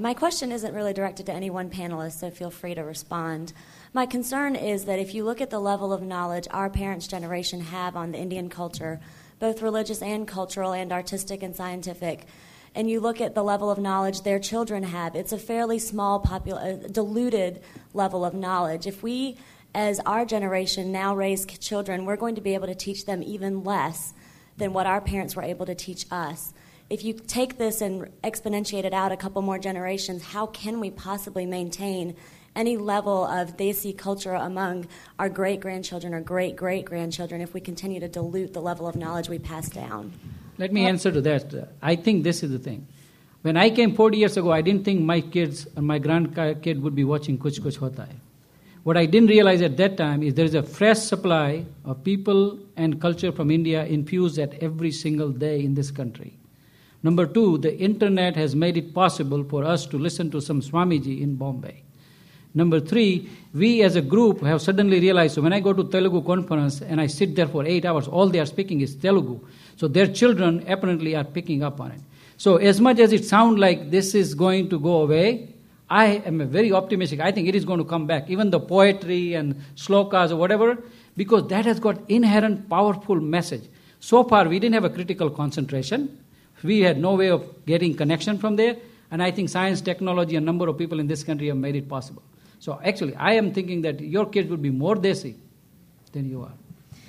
my question isn't really directed to any one panelist, so feel free to respond. My concern is that if you look at the level of knowledge our parents' generation have on the Indian culture, both religious and cultural and artistic and scientific, and you look at the level of knowledge their children have, it's a fairly small, popul- uh, diluted level of knowledge. If we, as our generation, now raise children, we're going to be able to teach them even less than what our parents were able to teach us. If you take this and exponentiate it out a couple more generations, how can we possibly maintain any level of Desi culture among our great grandchildren or great great grandchildren if we continue to dilute the level of knowledge we pass down? Let me answer to that. I think this is the thing. When I came 40 years ago, I didn't think my kids and my grandkid would be watching Kuch Kuch Hota Hai. What I didn't realize at that time is there is a fresh supply of people and culture from India infused at every single day in this country. Number two, the internet has made it possible for us to listen to some Swamiji in Bombay. Number three, we as a group have suddenly realized so when I go to Telugu conference and I sit there for eight hours, all they are speaking is Telugu. So their children apparently are picking up on it. So as much as it sounds like this is going to go away, I am very optimistic. I think it is going to come back. Even the poetry and slokas or whatever, because that has got inherent powerful message. So far, we didn't have a critical concentration. We had no way of getting connection from there. And I think science, technology, a number of people in this country have made it possible. So actually, I am thinking that your kids would be more desi than you are.